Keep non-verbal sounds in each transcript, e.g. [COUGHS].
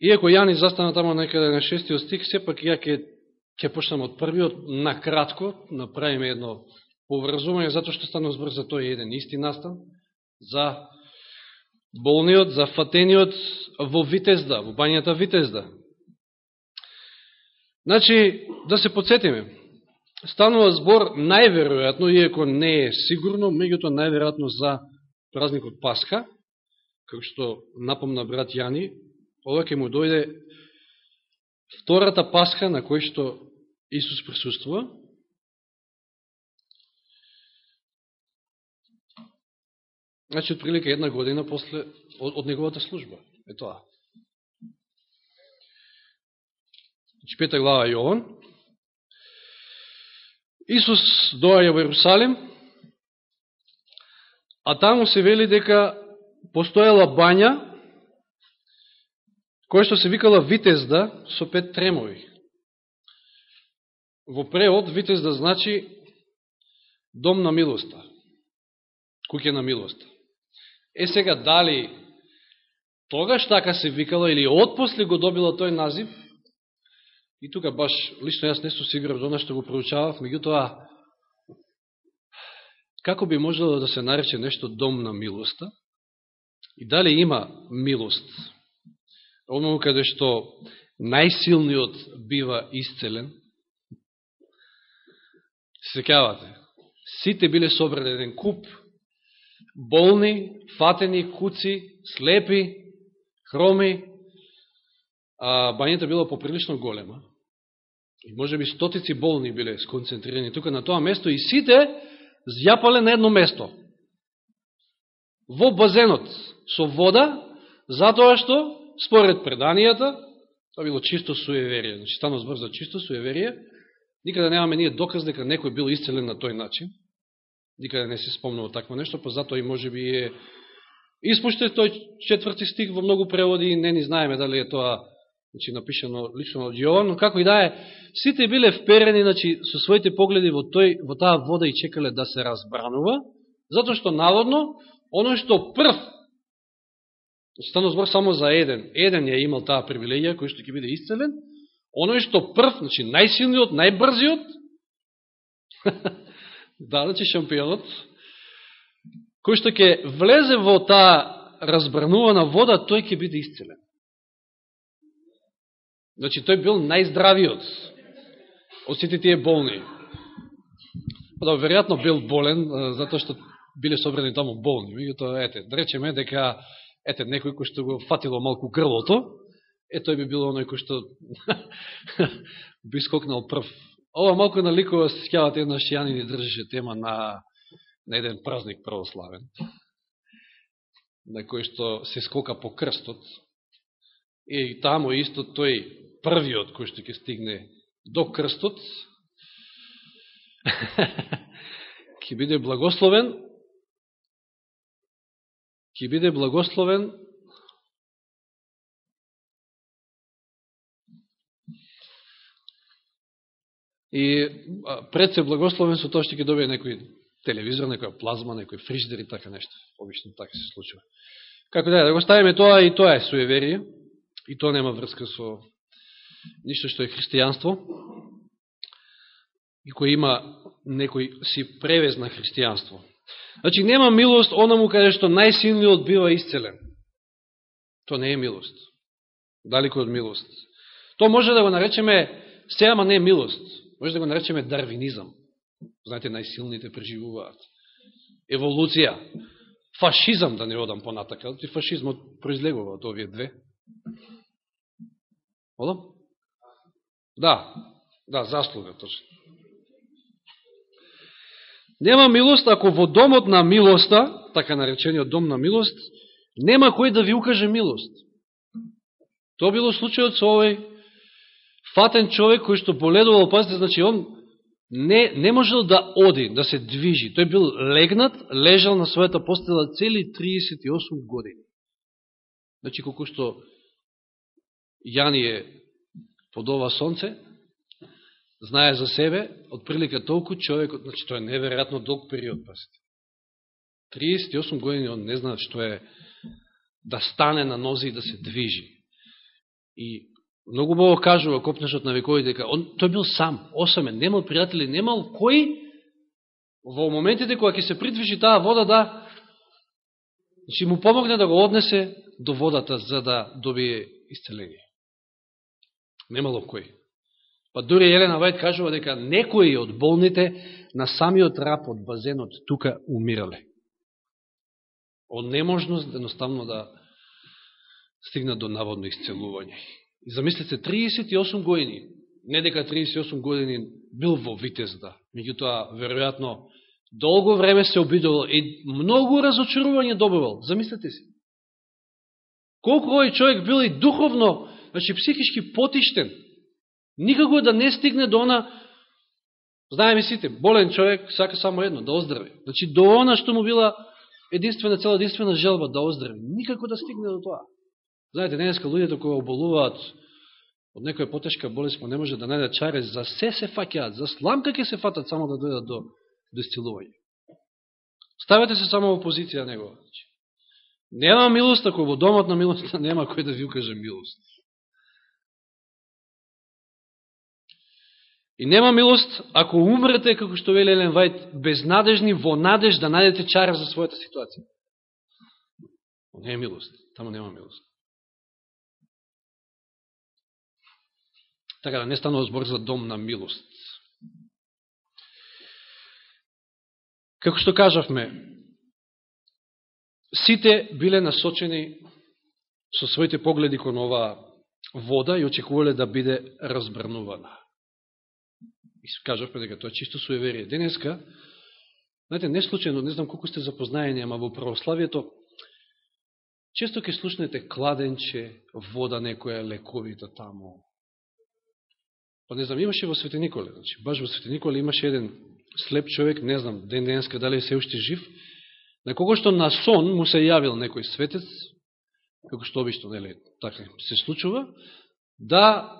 Иако Јани застана тамо некаде на шестиот стих, сепак ја ќе, ќе почнам од првиот, на кратко, направиме едно поврзување, затоа што станува збор за тој еден исти настан, за болниот, за фатениот во Витезда, во бањата Витезда. Значи, да се подсетиме, станува збор најверојатно, иако не е сигурно, меѓутоа најверојатно за празникот Пасха, како што напомна брат Јани, ова ќе му дојде втората Пасха на кој што Исус присуствува. Значи, отприлика една година после, од, од неговата служба. Е тоа. Значи, пета глава Јован. Исус доаја во Иерусалим, а таму се вели дека постоела бања, која што се викала Витезда со пет тремови. Во преод Витезда значи дом на милоста, куќе на милоста. Е сега, дали тогаш така се викала или отпосле го добила тој назив, и тука баш лично јас не сум сигурен до што го проучавав, меѓутоа, како би можело да се нарече нешто дом на милоста, и дали има милост, оно каде што најсилниот бива исцелен, се секавате, сите биле собрани еден куп, болни, фатени, куци, слепи, хроми, а бањата била поприлично голема. И може би стотици болни биле сконцентрирани тука на тоа место и сите зјапале на едно место. Во базенот со вода, затоа што, според преданијата, тоа било чисто суеверие, значи станува збор за чисто суеверие, никаде немаме ние доказ дека некој бил исцелен на тој начин, никаде не се спомнува такво нешто, па затоа и може би е испуштен тој четврти стих во многу преводи не ни знаеме дали е тоа значи, напишано лично од Јован, но како и да е, сите биле вперени значи, со своите погледи во, тој, во таа вода и чекале да се разбранува, затоа што наводно, оно што прв, стано збор само за еден, еден ја имал таа привилегија кој што ќе биде исцелен, оно што прв, значи најсилниот, најбрзиот, [LAUGHS] да, значи шампионот, кој што ќе влезе во таа разбранувана вода, тој ќе биде исцелен. Значи, тој бил најздравиот од сите тие болни. Па да, веројатно бил болен, затоа што биле собрани таму болни. Меѓуто, ете, да речеме дека, ете, некој кој што го фатило малку грлото, е, тој би било оној кој што [LAUGHS] би скокнал прв Ова малко наликува, се скјавате, една шијани ни држеше тема на, на еден празник православен, на кој што се скока по крстот. И тамо исто тој првиот кој што ќе стигне до крстот, [LAUGHS] ќе биде благословен, ќе биде благословен И пред се благословен со тоа што ќе добие некој телевизор, некоја плазма, некој фриждер и така нешто. Обично така се случува. Како да, да го ставиме тоа и тоа е суеверие. И тоа нема врска со ништо што е христијанство. И кој има некој си превез на христијанство. Значи нема милост онаму каде што најсилниот бива исцелен. Тоа не е милост. Далеко од милост. Тоа може да го наречеме се, ама не е милост. Може да го наречеме дарвинизам. Знаете, најсилните преживуваат. Еволуција. Фашизам, да не одам понатака. И фашизмот произлегува од овие две. Одам? Да, да, заслуга, точно. Нема милост ако во домот на милоста, така наречениот дом на милост, нема кој да ви укаже милост. Тоа било случајот со овој фатен човек кој што боледувал, пазите, значи он не, не можел да оди, да се движи. Тој бил легнат, лежал на својата постела цели 38 години. Значи, колко што Јани е под ова сонце, знае за себе, од прилика толку човек, значи, тоа е неверојатно долг период, пасите. 38 години он не знае што е да стане на нози и да се движи. И многу Бого кажува копнешот на вековите, дека он, тој бил сам, осамен, немал пријатели, немал кој во моментите кога ќе се придвижи таа вода да значи му помогне да го однесе до водата за да добие исцеление. Немало кој. Па дури Елена Вајд кажува дека некои од болните на самиот рап од базенот тука умирале. Од неможност едноставно да стигнат до наводно исцелување. И замислите, 38 години, не дека 38 години бил во Витезда, меѓутоа, веројатно, долго време се обидувал и многу разочарување добивал. Замислете си. Колку овој човек бил и духовно, значи психички потиштен, никако да не стигне до она, знаеме сите, болен човек сака само едно, да оздрави. Значи до она што му била единствена цела, единствена желба да оздрави. Никако да стигне до тоа. Знаете, денеска луѓето кои оболуваат од некоја потешка болест, не може да најдат чаре, за се се факеат, за сламка ќе се фатат само да дојдат до, до исцелување. Ставете се само во позиција негова. Значи. Нема милост, ако во домот на милоста [LAUGHS] нема кој да ви укаже милост. И нема милост ако умрете, како што вели Елен Вајд, безнадежни во надеж да најдете чара за својата ситуација. Не е милост, тамо нема милост. Така да не станува збор за дом на милост. Како што кажавме, сите биле насочени со своите погледи кон оваа вода и очекувале да биде разбрнувана. И кажавме дека тоа е чисто суеверие. Денеска, знаете, не случайно, не знам колко сте запознаени, ама во православието, често ќе слушнете кладенче, вода некоја лековита таму. Па не знам, имаше во Свети Николе, значи, баш во Свети Николе имаше еден слеп човек, не знам, ден денеска дали е се уште жив, на кого што на сон му се јавил некој светец, како што обично, нели, така се случува, да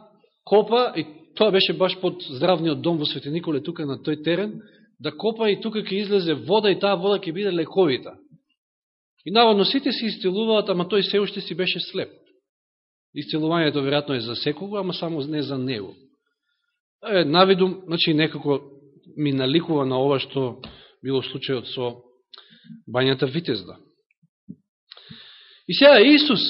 копа, и тоа беше баш под здравниот дом во Свети Николе, тука на тој терен, да копа и тука ќе излезе вода и таа вода ќе биде лековита. И наводно сите се исцелуваат, ама тој се уште си беше слеп. Исцелувањето веројатно е за секого, ама само не за него е, навидум, значи некако ми наликува на ова што било случајот со бањата Витезда. И сега Исус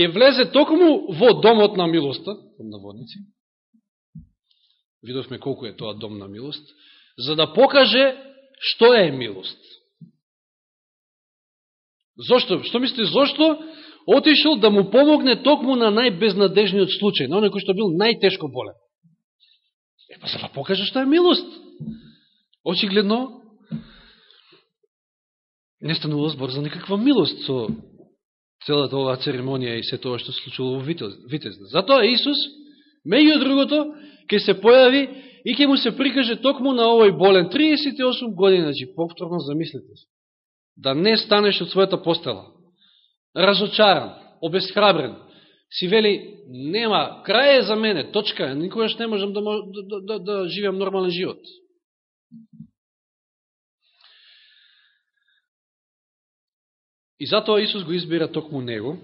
ќе влезе токму во домот на милоста, на водници, видовме колку е тоа дом на милост, за да покаже што е милост. Зошто? Што мислите, зошто отишел да му помогне токму на најбезнадежниот случај, на оној кој што бил најтешко болен? Епа, па за да покаже што е милост. Очигледно, не станува збор за никаква милост со целата оваа церемонија и се тоа што се случило во Витезна. Затоа Исус, меѓу другото, ќе се појави и ќе му се прикаже токму на овој болен 38 години, значи повторно замислете, се. Да не станеш од својата постела. Разочаран, обесхрабрен, си вели, нема, крај е за мене, точка, никогаш не можам да, да-, да, да, да живеам нормален живот. И затоа Исус го избира токму него.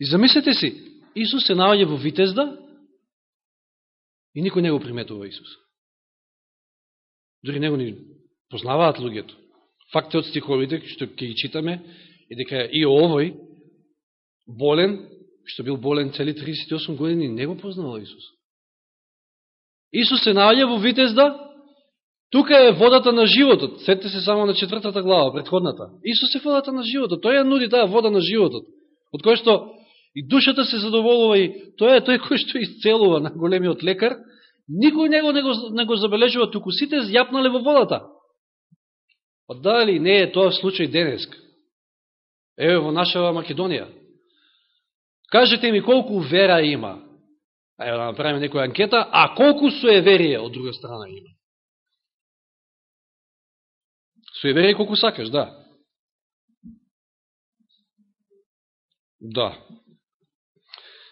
И замислете си, Исус се наоѓа во Витезда и никој не го приметува Исус. Дори него ни познаваат луѓето. Факт е од стиховите, што ќе ги читаме, е дека и овој болен, што бил болен цели 38 години, не го познавал Исус. Исус се наоѓа во Витезда, тука е водата на животот. Сете се само на четвртата глава, предходната. Исус е водата на животот. Тој ја нуди таа вода на животот. Од кој што и душата се задоволува и тој е тој кој што исцелува на големиот лекар. Никој него не го, не го забележува, туку сите зјапнале во водата. Па дали не е тоа случај денеска? Еве во нашава Македонија. Кажете ми колку вера има. Ајде да направиме некоја анкета, а колку суеверие од друга страна има. Суеверие колку сакаш, да. Да.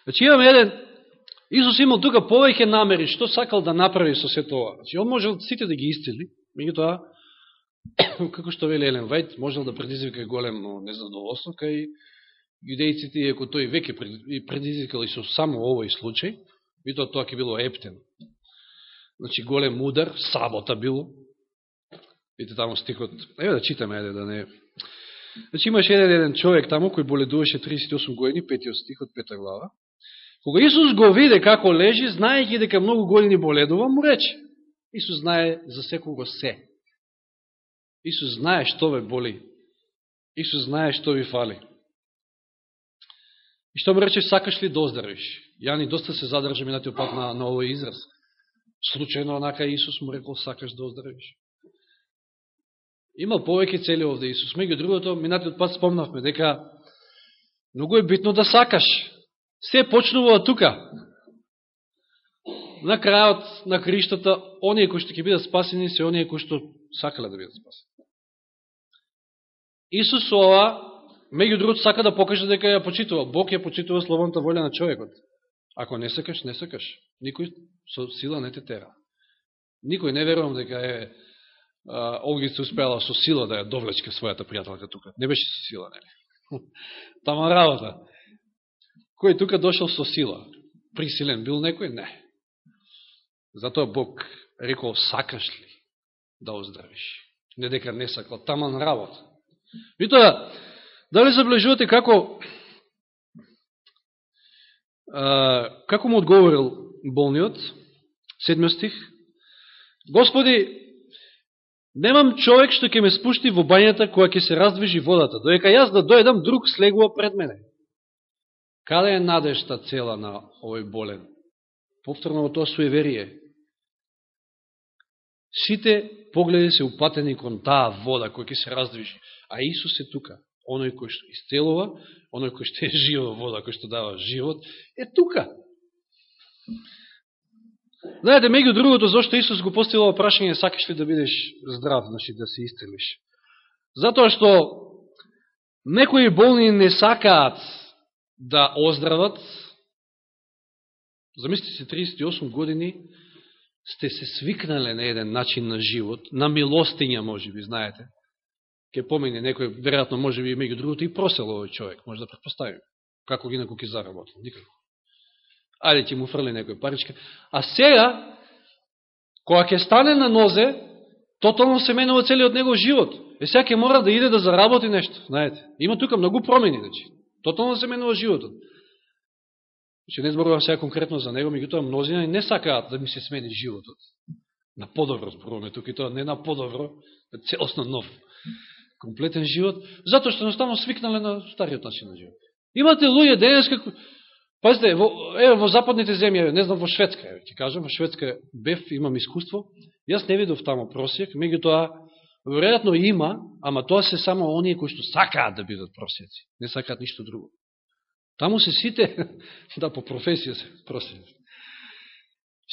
Значи имаме еден, Исус имал тука повеќе намери, што сакал да направи со се тоа. Значи, он можел сите да ги исцели, тоа, [COUGHS] како што вели Елен Вајт, можел да предизвика големо незадоволство кај Јудејците, иако тој веќе предизвикал Исус само овој случај, и тоа тоа ќе било ептен. Значи, голем удар, сабота било. Видите таму стихот, еве да читаме, еде да не... Значи, имаше еден, еден човек таму кој боледуваше 38 години, петиот стих од пета глава. Кога Исус го виде како лежи, знаејќи дека многу години боледува, му рече. Исус знае за секого се. Исус знае што ве боли. Исус знае што ви фали. И што му рече, сакаш ли да Ја ни доста се задржа минатиот пат на, на овој израз. Случајно, онака Исус му рекол, сакаш да оздравиш. Имал повеќе цели овде Исус. Меѓу другото, минатиот пат спомнавме дека многу е битно да сакаш. Се почнува тука. На крајот на криштата, оние кои што ќе бидат спасени, се оние кои што сакале да бидат спасени. Исус ова, меѓу другото, сака да покаже дека ја почитува. Бог ја почитува слободната волја на човекот. Ако не сакаш, не сакаш. Никој со сила не те тера. Никој не верувам дека е Олгица успеала со сила да ја довлечка својата пријателка тука. Не беше со сила, нели? [LAUGHS] Тама работа. Кој тука дошел со сила? Присилен бил некој? Не. Затоа Бог рекол, сакаш ли да оздравиш? Не дека не сакал, таман работа. И тоа, дали заблежувате како а, како му одговорил болниот, седмиот стих, Господи, немам човек што ќе ме спушти во бањата која ќе се раздвижи водата, доека јас да дојдам, друг слегува пред мене. Каде е надежта цела на овој болен? Повторно во тоа суеверие. Сите погледи се упатени кон таа вода која ќе се раздвижи. А Исус е тука. Оној кој што исцелува, оној кој што е жива вода, кој што дава живот, е тука. Знаете, меѓу другото, зашто Исус го поставил прашање, сакаш ли да бидеш здрав, значи да се исцелиш? Затоа што некои болни не сакаат да оздрават, замислите се 38 години, сте се свикнале на еден начин на живот, на милостиња, може би, знаете. Ке помине некој, веројатно, може би, меѓу другото, и просел овој човек, може да предпоставим. Како ги на ке заработил? Никако. Ајде ќе му фрли некој паричка. А сега, кога ќе стане на нозе, тотално се менува целиот негов живот. Е сега ќе мора да иде да заработи нешто, знаете. Има тука многу промени, значи. Тотално се менува животот. Че не зборувам сега конкретно за него, меѓутоа мнозина не сакаат да ми се смени животот. На подобро зборуваме тука и тоа не на подобро, на целосно нов комплетен живот, затоа што наставно свикнале на стариот начин на живот. Имате луѓе денес како... Пазите, во, е, во западните земји, не знам, во Шведска, е, ќе кажам, во Шведска бев, имам искуство, јас не видов тамо просјек, меѓутоа Веројатно има, ама тоа се само оние кои што сакаат да бидат просеци. Не сакаат ништо друго. Таму се сите, [LAUGHS] да, по професија се просеци.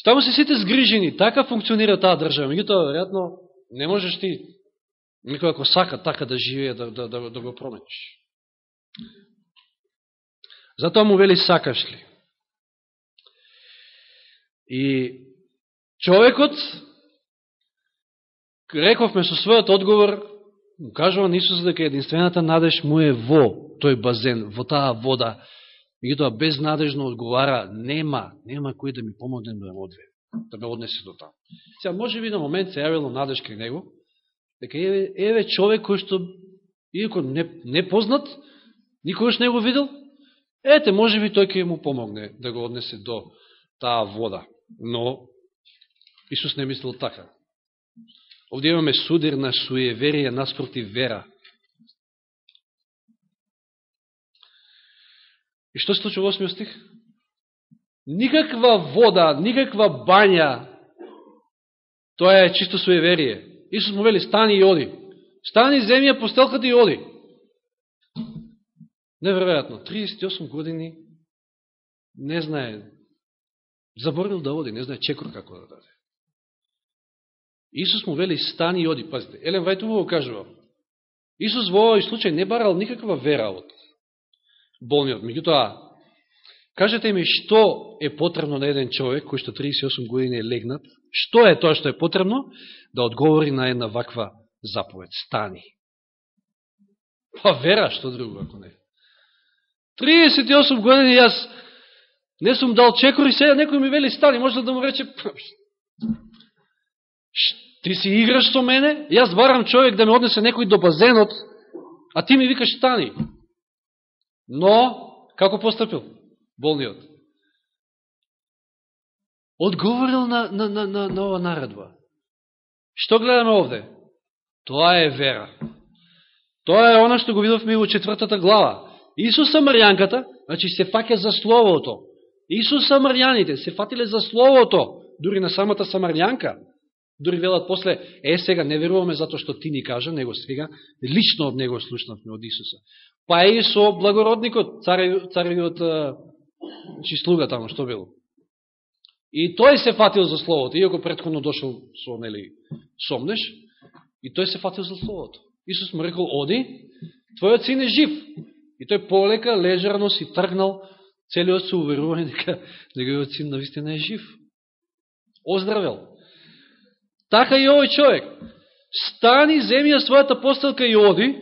Таму се сите згрижени, така функционира таа држава. Меѓутоа, веројатно, не можеш ти, некој ако сака така да живее, да, да, да, да го промениш. Затоа му вели сакаш ли. И човекот рековме со својот одговор, кажува на Исус дека единствената надеж му е во тој базен, во таа вода. Меѓутоа безнадежно одговара, нема, нема кој да ми помогне да ме одве, да ме однесе до таму. Сега, може би на момент се јавило надеж кај него, дека еве, еве човек кој што, иако не, не познат, никогаш не го видел, ете, може би тој ќе му помогне да го однесе до таа вода. Но, Исус не мислил така. Овде имаме судир на суеверие наспроти вера. И што се случува во 8 стих? Никаква вода, никаква бања, тоа е чисто суеверие. Исус му вели, стани и оди. Стани земја, постелката и оди. Неверојатно, 38 години не знае, заборил да оди, не знае чекор како да даде. Исус му вели стани и оди. Пазите, Елен Вајтово го кажува. Исус во овој случај не барал никаква вера од болниот. Меѓутоа, кажете ми што е потребно на еден човек кој што 38 години е легнат, што е тоа што е потребно да одговори на една ваква заповед. Стани. Па вера, што друго, ако не. 38 години јас не сум дал чекор и сега некој ми вели стани, може да му рече ти си играш со мене, јас барам човек да ме однесе некој до базенот, а ти ми викаш стани. Но, како поступил болниот? Одговорил на, на, на, на, на ова наредба. Што гледаме овде? Тоа е вера. Тоа е она што го видовме во четвртата глава. Исус Самарјанката, значи се фаќа за Словото. Исус Самарјаните се фатиле за Словото, дури на самата Самарјанка. Дури велат после, е сега не веруваме затоа што ти ни кажа, него сега лично од него слушнавме од Исуса. Па е и со благородникот, царевиот цареви значи слуга тамо, што било. И тој се фатил за Словото, иако предходно дошол со, нели, сомнеш, и тој се фатил за Словото. Исус му рекол, оди, твојот син е жив. И тој полека, лежарно си тргнал, целиот се уверување дека неговиот син навистина е жив. Оздравел. Така и овој човек. Стани, земи ја својата постелка и оди,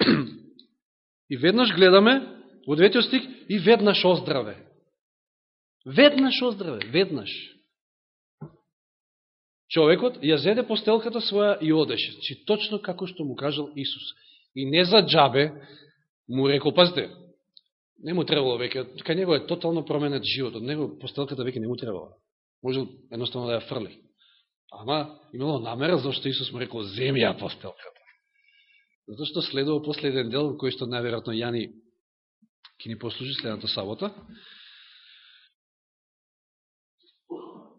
[CLEARS THROAT] и веднаш гледаме, во деветиот стик, и веднаш оздраве. Веднаш оздраве, веднаш. Човекот ја зеде постелката своја и одеше. Чи точно како што му кажал Исус. И не за джабе, му рекол, пазите, не му требало веќе, кај него е тотално променет живот, од него постелката веќе не му требало. Можел едноставно да ја фрли. Ама имало намера, зашто Исус му рекол, земја постелката. Зато што следува последен дел, кој што најверојатно Јани ќе ни послужи следната сабота.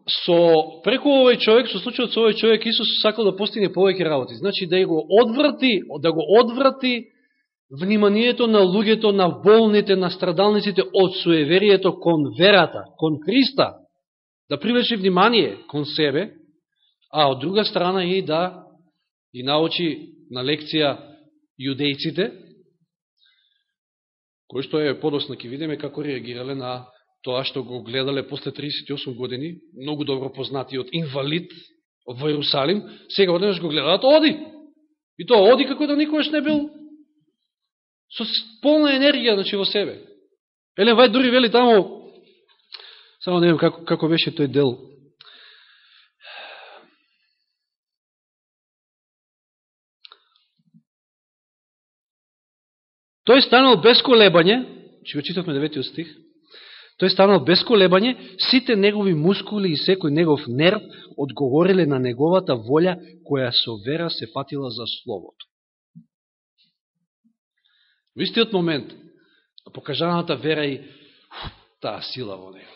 Со преку овој човек, со случајот со овој човек, Исус сакал да постигне повеќе работи. Значи да го одврати, да го одврати вниманието на луѓето, на болните, на страдалниците од суеверието кон верата, кон Христа, да привлече внимание кон себе, а од друга страна и да и научи на лекција јудејците, кој што е подосна ќе видиме како реагирале на тоа што го гледале после 38 години, многу добро познати од инвалид во Иерусалим, сега одеднаш го гледаат, оди! И тоа оди како да никогаш не бил со полна енергија значи, во себе. Елен Вајд дури вели тамо, само да не како, како беше тој дел, Тој станал без колебање, че го читавме деветиот стих, тој станал без колебање, сите негови мускули и секој негов нерв одговориле на неговата волја, која со вера се фатила за Словото. Во истиот момент, покажаната вера и таа сила во него.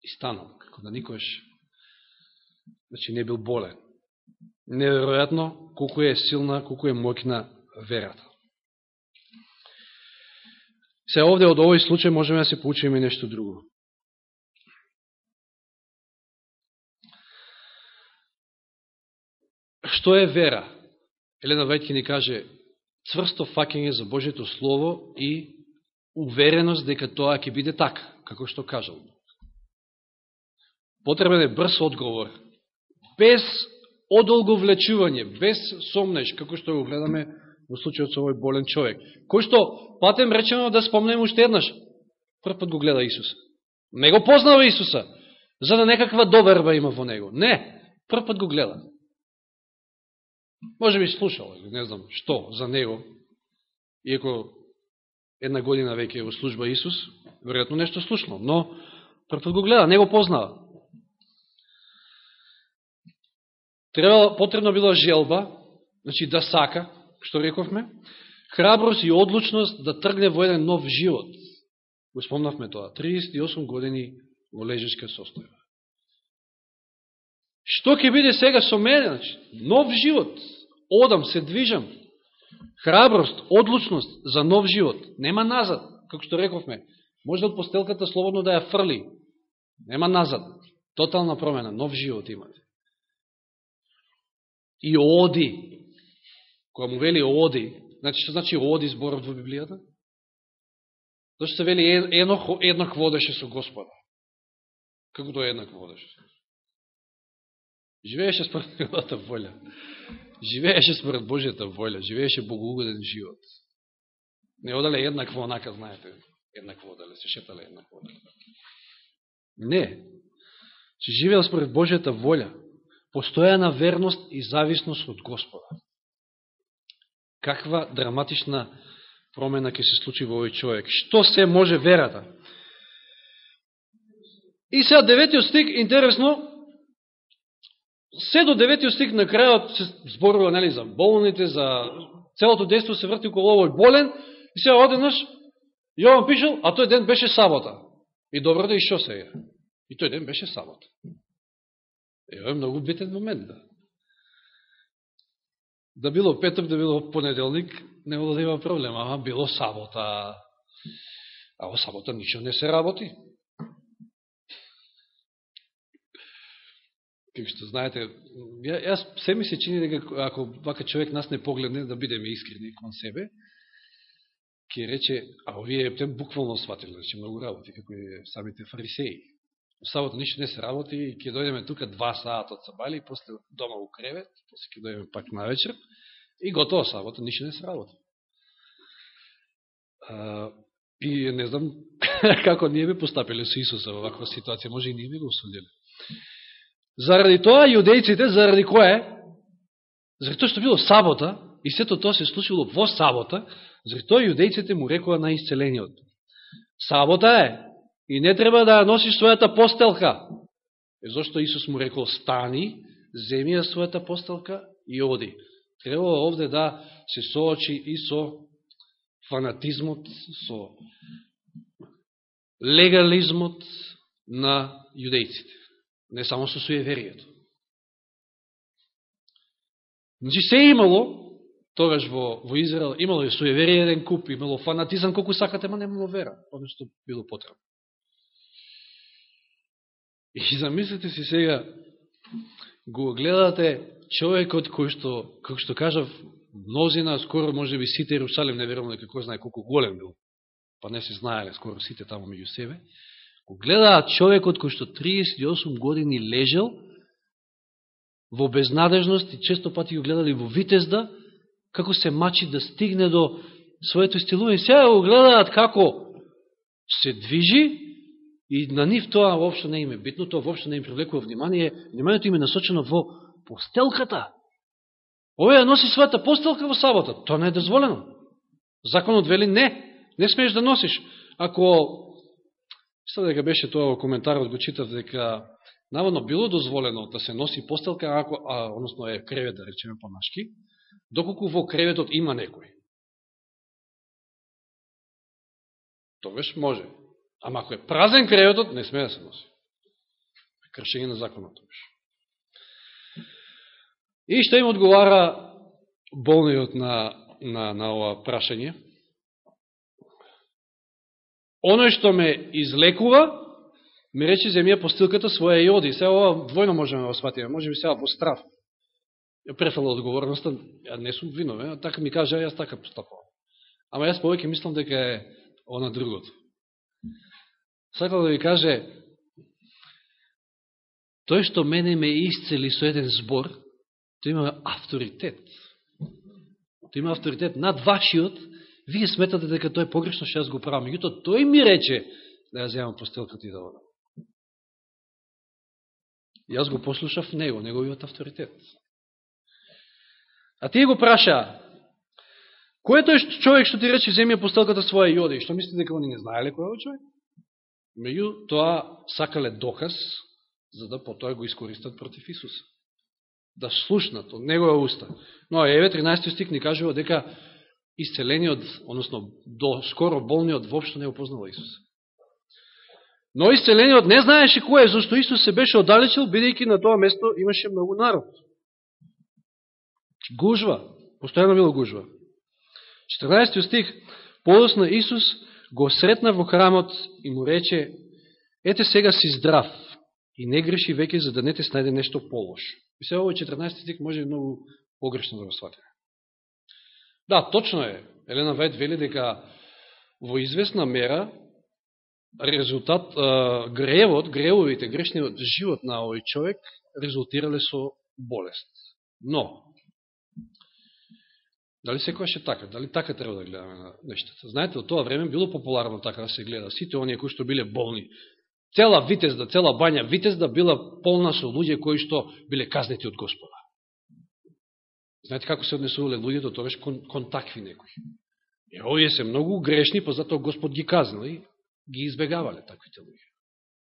И станал, како да никојаш значи, не бил болен. Неверојатно, колку е силна, колку е моќна верата. Се овде од овој случај можеме да се поучиме нешто друго. Што е вера? Елена Вајтки ни каже цврсто факење за Божието Слово и увереност дека тоа ќе биде така, како што кажал. Потребен е брз одговор, без одолго влечување, без сомнеш, како што го гледаме во случајот со овој болен човек, кој што, патем речено да спомнем уште еднаш, прв пат го гледа Исус. Не го познава Исуса, за да некаква доверба има во него. Не, прв пат го гледа. Може би слушал, не знам што за него, иако една година веќе е во служба Исус, веројатно нешто слушнал, но прв го гледа, не го познава. Треба, потребно било желба, значи да сака, што рековме, храброст и одлучност да тргне во еден нов живот. Го спомнавме тоа, 38 години во лежечка состојба. Што ќе биде сега со мене? Значи, нов живот. Одам, се движам. Храброст, одлучност за нов живот. Нема назад, како што рековме. Може да од постелката слободно да ја фрли. Нема назад. Тотална промена, нов живот имате. И оди, кога му вели оди, значи што значи оди зборот во Библијата? Зашто се вели Енох, еднак водеше со Господа. Како тоа еднак водеше? Живееше според неговата волја. Живееше според Божијата волја. Живееше богоугоден живот. Не одале еднакво онака, знаете. еднакво одале, се шетале еднакво одале. Не. Че живеел според Божијата волја, постојана верност и зависност од Господа. Каква драматична промена ќе се случи во овој човек. Што се може верата? И сега деветиот стик, интересно, се до деветиот стик на крајот се зборува нели, за болните, за целото действо се врти околу овој болен, и сега одеднаш Јован пишел, а тој ден беше сабота. И добро да и шо сега? И тој ден беше сабота. Е, е многу битен момент, да. Да било петок, да било понеделник, не да има проблем, ама било сабота. А во сабота ништо не се работи. Како што знаете, ја, јас се ми се чини дека ако вака човек нас не погледне, да бидеме искрени кон себе, ќе рече, а овие ептен буквално сватили, значи многу работи, како и самите фарисеи. У сабота ништо не се работи и ќе дојдеме тука два саата од сабали, и после дома у кревет, после ќе дојдеме пак на вечер, и готово сабота, ништо не се работи. А, и не знам [LAUGHS] како ние би постапили со Исуса во ваква ситуација, може и ние би го осудили. Заради тоа јудејците, заради кое? Заради тоа што било сабота, и сето тоа се случило во сабота, заради тоа јудејците му рекува на исцелениот. Сабота е, и не треба да носиш својата постелка. Е зашто Исус му рекол, стани, земи ја својата постелка и оди. Треба овде да се соочи и со фанатизмот, со легализмот на јудејците не само со суеверието. Значи се имало, тогаш во, во Израел, имало и суеверие еден куп, имало фанатизам колку сакате, ма немало вера, оно што било потребно. И замислите си сега, го гледате човекот кој што, како што кажав, мнозина, скоро може би сите Иерусалим, не верувам дека кој знае колку голем бил, па не се знаеле скоро сите таму меѓу себе, Го гледаат човекот кој што 38 години лежел во безнадежност и често пати го гледали во витезда, како се мачи да стигне до своето истилување. Сега го гледаат како се движи и на нив тоа воопшто не име битно, тоа воопшто не им привлекува внимание, вниманието им е насочено во постелката. Овој носи својата постелка во сабота. Тоа не е дозволено. Законот вели не, не смееш да носиш. Ако Мислам дека беше тоа во коментарот го читав дека наводно било дозволено да се носи постелка, ако, а, односно е кревет, да речеме по-нашки, доколку во креветот има некој. Тогаш може. Ама ако е празен креветот, не сме да се носи. Кршење на законот тогаш. И што им одговара болниот на, на, на ова прашање? Оној што ме излекува, ми рече земја постилката своја и оди. Сега ова двојно можеме да го сватиме, може би сега во страв. Ја префала одговорноста, ја не сум виновен, а така ми кажа јас така постапувам. Ама јас повеќе мислам дека е она другото. Сакал да ви каже, тој што мене ме исцели со еден збор, тој има авторитет. Тој има авторитет над вашиот, вие сметате дека тој е погрешно што јас го правам. Меѓуто, тој ми рече да ја земам постелката и да одам. Јас го послушав него, неговиот авторитет. А тие го праша, кој е тој човек што ти рече земја постелката своја и оди? Што мислите дека они не знаеле кој е човек? Меѓу тоа сакале доказ, за да потоа го искористат против Исуса. Да слушнат од негова уста. Но еве 13 стик ни кажува дека исцелениот, односно до скоро болниот, воопшто не опознава Исус. Но исцелениот не знаеше кој е, зашто Исус се беше оддалечил, бидејќи на тоа место имаше многу народ. Гужва, постојано било гужва. 14 стих, подосна Исус го сретна во храмот и му рече, ете сега си здрав и не греши веќе за да не те снајде нешто полош. И се овој 14 стих може многу погрешно да го сватиме. Да, точно е. Елена Вајд вели дека во известна мера резултат, гревот, гревовите, грешниот живот на овој човек резултирале со болест. Но, Дали секојаш е така? Дали така треба да гледаме на нештата? Знаете, од тоа време било популарно така да се гледа. Сите оние кои што биле болни. Цела Витезда, цела бања Витезда била полна со луѓе кои што биле казнети од Господа. Знаете како се однесувале луѓето тогаш кон, кон такви некои. Е, овие се многу грешни, па затоа Господ ги казнал и ги избегавале таквите луѓе.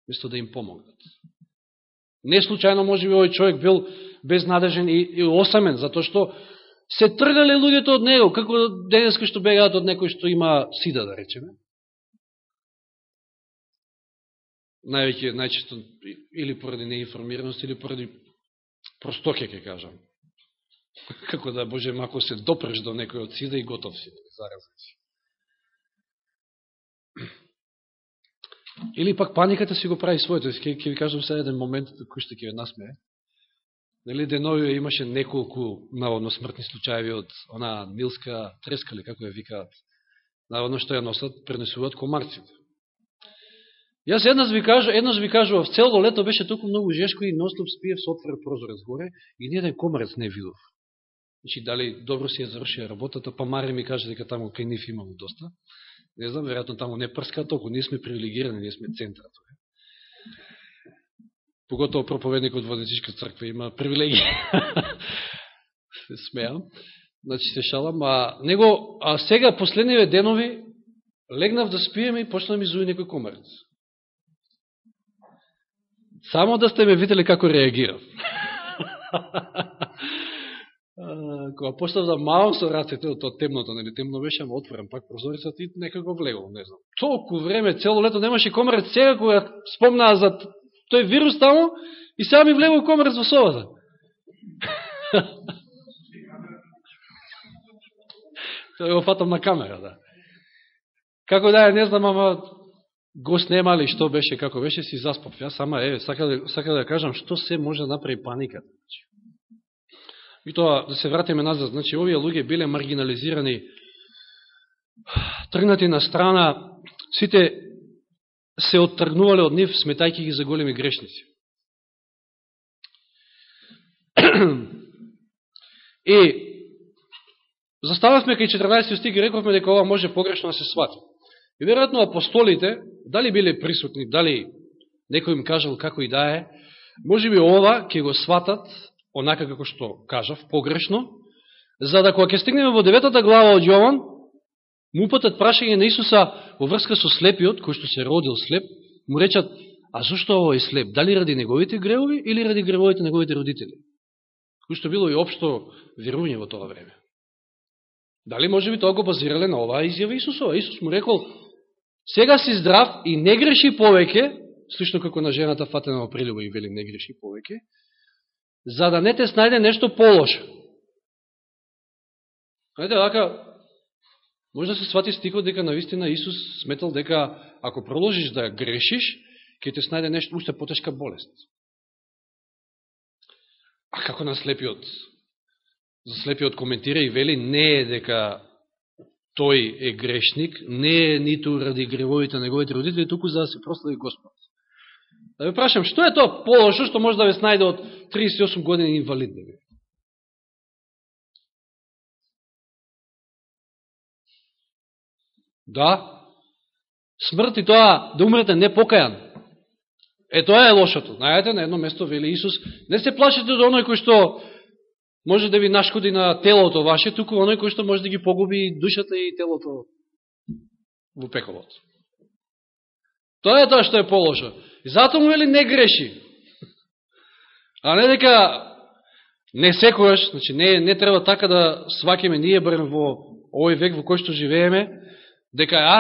Место да им помогнат. Не случајно може би овој човек бил безнадежен и, и осамен, затоа што се тргале луѓето од него, како денеска што бегаат од некој што има сида, да речеме. Највеќе, најчесто, или поради неинформираност, или поради простоке, ке кажам. Како да, Боже, мако се допреш до некој од сида и готов си, да заразен си. [CLEARS THROAT] Или пак паниката си го прави своето. Ке, ке ви кажам сега еден момент кој што ќе ве насмее. Нели деновио имаше неколку наводно смртни случаеви од она нилска треска или како ја викаат. Наводно што ја носат, пренесуваат комарците. Јас еднаш ви кажу, еднаш ви кажував, цело лето беше толку многу жешко и нослоп спиев со отворен прозорец горе и ни еден комарец не видов. Значи, дали добро си ја завршија работата, па Мари ми каже дека таму кај ниф имало доста. Не знам, веројатно таму не прска толку, ние сме привилегирани, ние сме центра. Поготово проповедник од Водничишка црква има привилегија. се [LAUGHS] смеам. Значи се шалам. А, него, а сега, последниве денови, легнав да спиеме и почна да ми зуи некој комарец. Само да сте ме видели како реагирав. [LAUGHS] кога почнав да мавам со рацете од тоа темното, нели темно беше, ама отворам пак прозорицата и некако влегол, не знам. Толку време, цело лето немаше комарец, сега кога спомнаа за тој вирус таму, и сега ми влегол комарец во собата. [LAUGHS] Тоа го фатам на камера, да. Како да е, не знам, ама гост нема ли што беше, како беше, си заспав. Јас сама, е, сака да, сака да кажам, што се може да направи паниката. И тоа, да се вратиме назад, значи, овие луѓе биле маргинализирани, тргнати на страна, сите се оттргнувале од нив, сметајки ги за големи грешници. И застававме кај 14 стиг и рековме дека ова може погрешно да се свати. И веројатно апостолите, дали биле присутни, дали некој им кажал како и да е, може би ова ќе го сватат онака како што кажав, погрешно, за да кога ќе стигнеме во деветата глава од Јован, му упатат прашање на Исуса во врска со слепиот, кој што се родил слеп, му речат, а зашто овој слеп? Дали ради неговите гревови или ради гревовите неговите родители? Кој што било и општо верување во тоа време. Дали може би тоа го базирале на оваа изјава Исусова? Исус му рекол, сега си здрав и не греши повеќе, слично како на жената фатена во прилюба и вели не греши повеќе, за да не те снајде нешто полошо. Знаете, вака, може да се свати стихот дека наистина Исус сметал дека ако проложиш да грешиш, ќе те снајде нешто уште потешка болест. А како на слепиот? За слепиот коментира и вели не е дека тој е грешник, не е ниту ради гревовите на неговите родители, туку за да се прослави Господ. Да ви прашам, што е тоа полошо што може да ве снајде од 38 години инвалид да ви? Да. Смрт и тоа да умрете непокајан. Е, тоа е лошото. Знаете, на едно место вели Исус, не се плашете до оној кој што може да ви нашкоди на телото ваше, туку оној кој што може да ги погуби душата и телото во пеколот. Тоа е тоа што е полошо. И затоа му вели не греши. А не дека не секојаш, значи не, не треба така да свакиме ние барем во овој век во кој што живееме, дека а,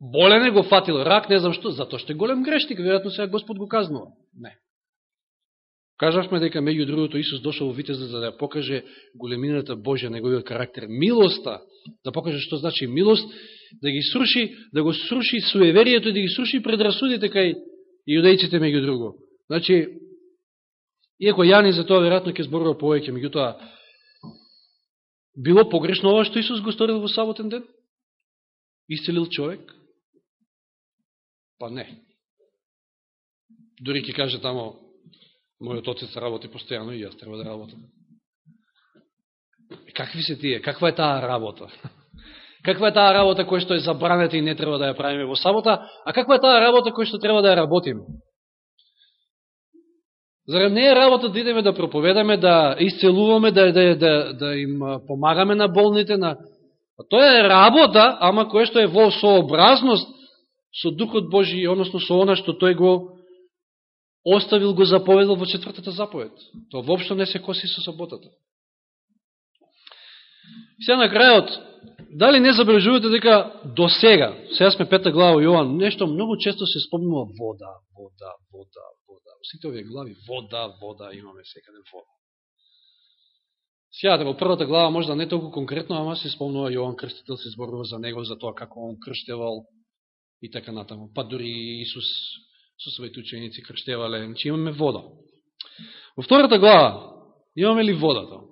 болен го фатил рак, не знам што, затоа што е голем грешник, веројатно сега Господ го казнува. Не. Кажавме дека меѓу другото Исус дошол во Витеза за да ја покаже големината Божја, неговиот карактер, милоста, да покаже што значи милост, да ги сруши, да го сруши суеверието и да ги сруши предрасудите кај јудејците меѓу друго. Значи, иако Јани за тоа веројатно ќе зборува повеќе, меѓутоа, било погрешно ова што Исус го сторил во саботен ден? Исцелил човек? Па не. Дори ќе каже тамо, мојот отец работи постојано и јас треба да работам. Какви се тие? Каква е таа работа? [LAUGHS] Каква е таа работа која што е забранета и не треба да ја правиме во сабота, а каква е таа работа која што треба да ја работиме? Зарем не е работа да идеме да проповедаме, да исцелуваме, да, да, да, да им помагаме на болните, на... Тоа е работа, ама која што е во сообразност со Духот Божи, односно со она што тој го оставил, го заповедал во четвртата заповед. Тоа воопшто не се коси со саботата. Сега на крајот, дали не забележувате дека до сега, сега сме пета глава Јован, нешто многу често се спомнува вода, вода, вода, вода. Сите овие глави, вода, вода, имаме секаде вода. Сега, во првата глава, можда не толку конкретно, ама се спомнува Јован Крстител, се зборува за него, за тоа како он крштевал и така натаму. Па дури Исус со своите ученици крштевале, че имаме вода. Во втората глава, имаме ли водата?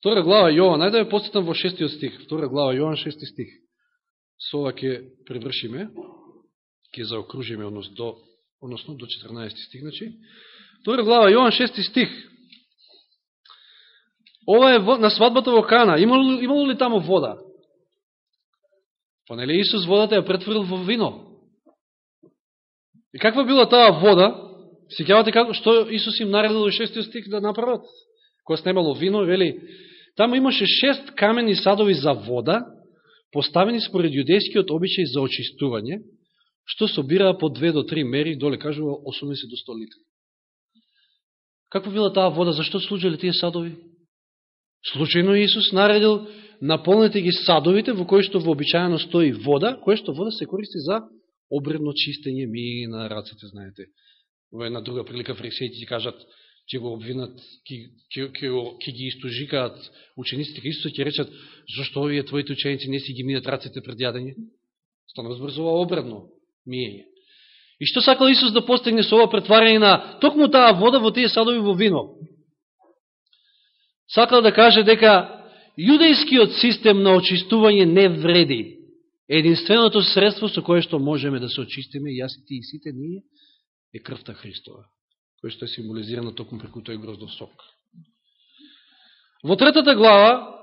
Втора глава Јован, ајде да подсетам во шестиот стих. Втора глава Јован, шести стих. Со ова ќе превршиме, ќе заокружиме, односно до, односно до 14 стих. Значи. Втора глава Јован, шести стих. Ова е на свадбата во Кана. Имало, имало ли таму вода? Па нели Исус водата ја претворил во вино? И каква била таа вода? Сеќавате како што Исус им наредил во шестиот стих да направат? Кога снемало вино, вели, Тамо имаше шест камени садови за вода, поставени според јудејскиот обичај за очистување, што собираа по две до три мери, доле кажува 80 до 100 литри. Какво била таа вода? Зашто служили тие садови? Случајно Исус наредил наполнете ги садовите во кои што вообичајано стои вода, која што вода се користи за обредно чистење ми на раците, знаете. Во една друга прилика фарисеите кажат ќе го обвинат, ќе, ги истожикаат учениците, ќе исто ќе речат, зашто овие твоите ученици не си ги минат раците пред јадење? Стана збрзува обредно миење. И што сакал Исус да постигне со ова претварање на токму таа вода во тие садови во вино? Сакал да каже дека јудејскиот систем на очистување не вреди. Единственото средство со кое што можеме да се очистиме, јас и ти и сите ние, е крвта Христова кој што е символизирано токму преку тој гроздов сок. Во третата глава,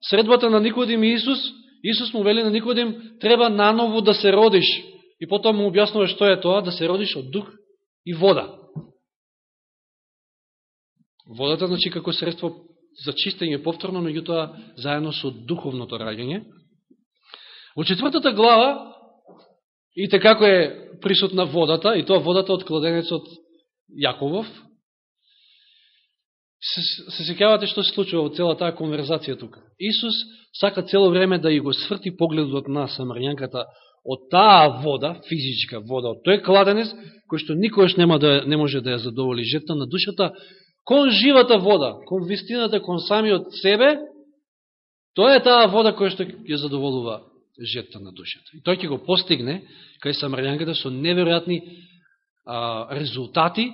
средбата на Никодим и Исус, Исус му вели на Никодим, треба наново да се родиш. И потоа му објаснува што е тоа, да се родиш од дух и вода. Водата, значи, како средство за чистење повторно, меѓутоа заедно со духовното раѓање. Во четвртата глава, и така како е присутна водата, и тоа водата од кладенецот Јаковов, се, се секјавате што се случува во цела таа конверзација тука. Исус сака цело време да ја го сврти погледот на самарјанката од таа вода, физичка вода, од тој кладенец, кој што никојаш нема да, не може да ја задоволи жетта на душата, кон живата вода, кон вистината, кон самиот себе, тоа е таа вода која што ја задоволува жетта на душата. И тој ќе го постигне кај самарјанката со неверојатни а, резултати,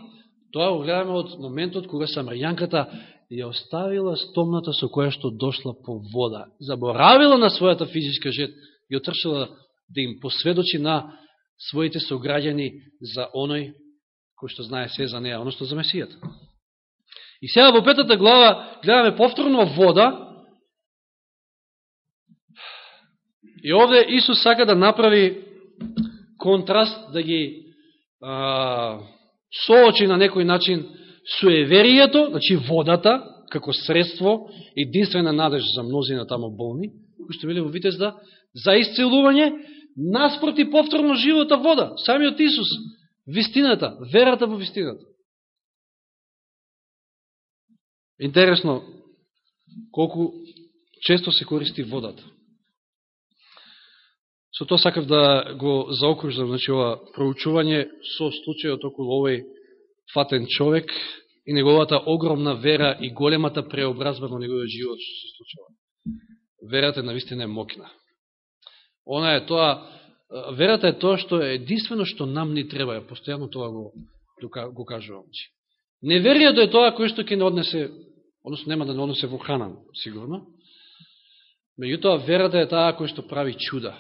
тоа го гледаме од моментот кога Самарјанката ја оставила стомната со која што дошла по вода. Заборавила на својата физичка жет и отршила да им посведочи на своите сограѓани за оној кој што знае се за неја, оно што за Месијата. И сега во петата глава гледаме повторно вода, и овде Исус сака да направи контраст, да ги а, соочи на некој начин суеверијето, значи водата, како средство, единствена надеж за мнозина тамо болни, кои што биле во Витезда, за исцелување, наспроти повторно живота вода, самиот Исус, вистината, верата во вистината. Интересно, колку често се користи водата. Со тоа сакав да го заокружам, значи, ова проучување со случајот околу овој фатен човек и неговата огромна вера и големата преобразба на неговиот живот што се случува. Верата е навистина е мокна. Она е тоа, верата е тоа што е единствено што нам ни треба, постојано тоа го, го кажувам. Значи. Неверијето е тоа кој што ќе не однесе, односно нема да не однесе во ханан, сигурно. Меѓутоа, верата е таа која што прави чуда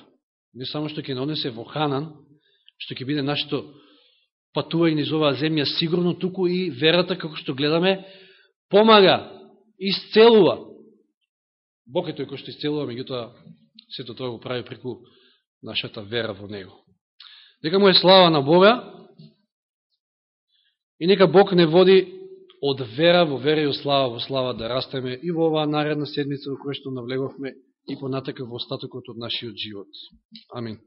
не само што ќе нанесе во Ханан, што ќе биде нашето патување из оваа земја сигурно, туку и верата, како што гледаме, помага исцелува. Бог е тој кој што исцелува, меѓутоа сето тоа го прави преку нашата вера во Него. Нека му е слава на Бога и нека Бог не води од вера во вера и слава во слава да растеме и во оваа наредна седмица во која што навлеговме и понатака во остатокот од нашиот живот. Амин.